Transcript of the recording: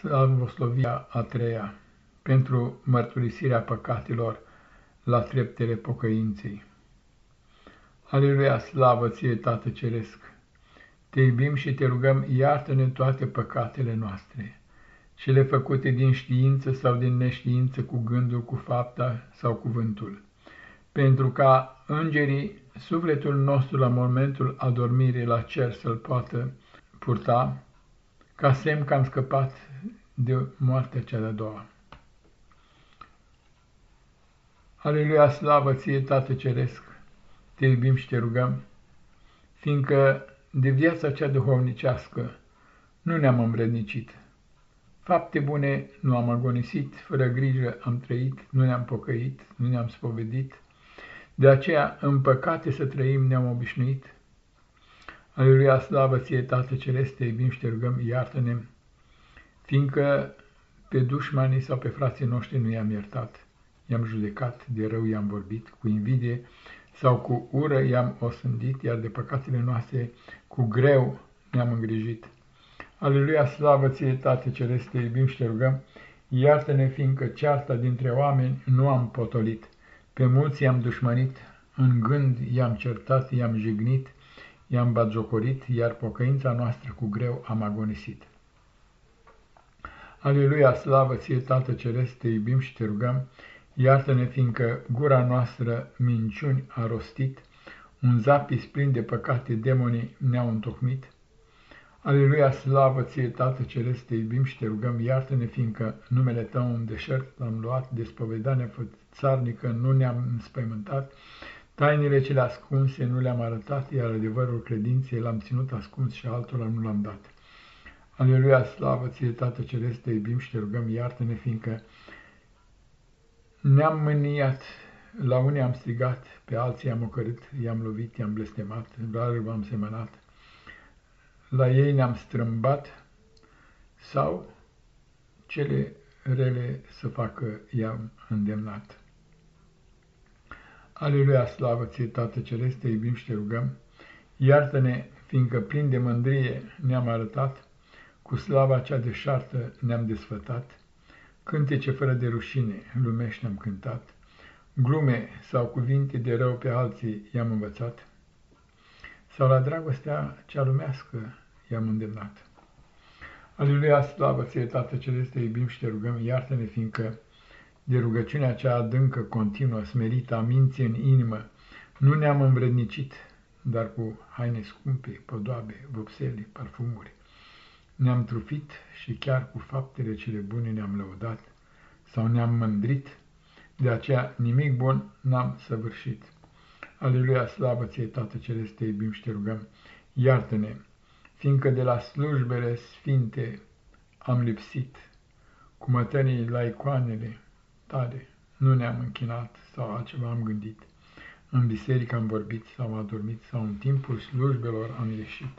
Slavoslovia a treia pentru mărturisirea păcatelor la treptele pocăinței. Aleluia, slavă ție, Tată Ceresc! Te iubim și te rugăm, iartă-ne toate păcatele noastre, cele făcute din știință sau din neștiință, cu gândul, cu fapta sau cuvântul, pentru ca îngerii sufletul nostru la momentul adormirii la cer să-l poată purta, ca semn că am scăpat de moartea cea de-a doua. Aleluia, slavă ție, Tată Ceresc! Te iubim și te rugăm, fiindcă de viața cea duhovnicească nu ne-am îmbrădnicit. Fapte bune nu am agonisit, fără grijă am trăit, nu ne-am pocăit, nu ne-am spovedit, de aceea în păcate să trăim ne-am obișnuit. Aleluia, slavă ție, Tată Celeste, te iubim și te rugăm, iartă-ne, fiindcă pe dușmanii sau pe frații noștri nu i-am iertat, i-am judecat, de rău i-am vorbit, cu invidie sau cu ură i-am osândit, iar de păcatele noastre cu greu ne-am îngrijit. Aleluia, slavă ție, Tată Celeste, te iubim și te rugăm, iartă-ne, fiindcă cearta dintre oameni nu am potolit, pe mulți i-am dușmănit, în gând i-am certat, i-am jignit, i-am batjocorit, iar pocăința noastră cu greu am agonisit. Aleluia, slavă ție, Tată Ceresc, te iubim și te rugăm, iartă-ne, fiindcă gura noastră minciuni a rostit, un zapis plin de păcate demonii ne-au întocmit. Aleluia, slavă ție, Tată Ceresc, te iubim și te rugăm, iartă-ne, fiindcă numele Tău în deșert l-am luat, de spovedanie țarnică nu ne-am înspăimântat, tainele cele ascunse nu le-am arătat, iar adevărul credinței l-am ținut ascuns și altora nu l-am dat. Aleluia, slavă ție, Tată Ceresc, te iubim și te rugăm, iartă-ne, fiindcă ne-am mâniat, la unii am strigat, pe alții am ocărât, i-am lovit, i-am blestemat, rar am semănat, la ei ne-am strâmbat sau cele rele să facă i-am îndemnat. Aleluia, slavă ție, Tată Ceresc, te iubim și te rugăm, iartă-ne, fiindcă plin de mândrie ne-am arătat, cu slava cea deșartă ne-am desfătat, cântece fără de rușine lumești ne-am cântat, glume sau cuvinte de rău pe alții i-am învățat, sau la dragostea cea lumească i-am îndemnat. Aleluia, slavă ție, Tată Celeste, te iubim și te rugăm, iartă-ne, fiindcă de rugăciunea cea adâncă, continuă, smerită, a minții în inimă, nu ne-am învrednicit, dar cu haine scumpe, podoabe, vopsele, parfumuri, ne-am trufit și chiar cu faptele cele bune ne-am lăudat sau ne-am mândrit, de aceea nimic bun n-am săvârșit. Aleluia, slavă ție, Tată Celeste, te iubim și te rugăm, iartă-ne, fiindcă de la slujbele sfinte am lipsit, cu mătănii la icoanele tale nu ne-am închinat sau altceva am gândit, în biserică am vorbit sau am adormit sau în timpul slujbelor am ieșit.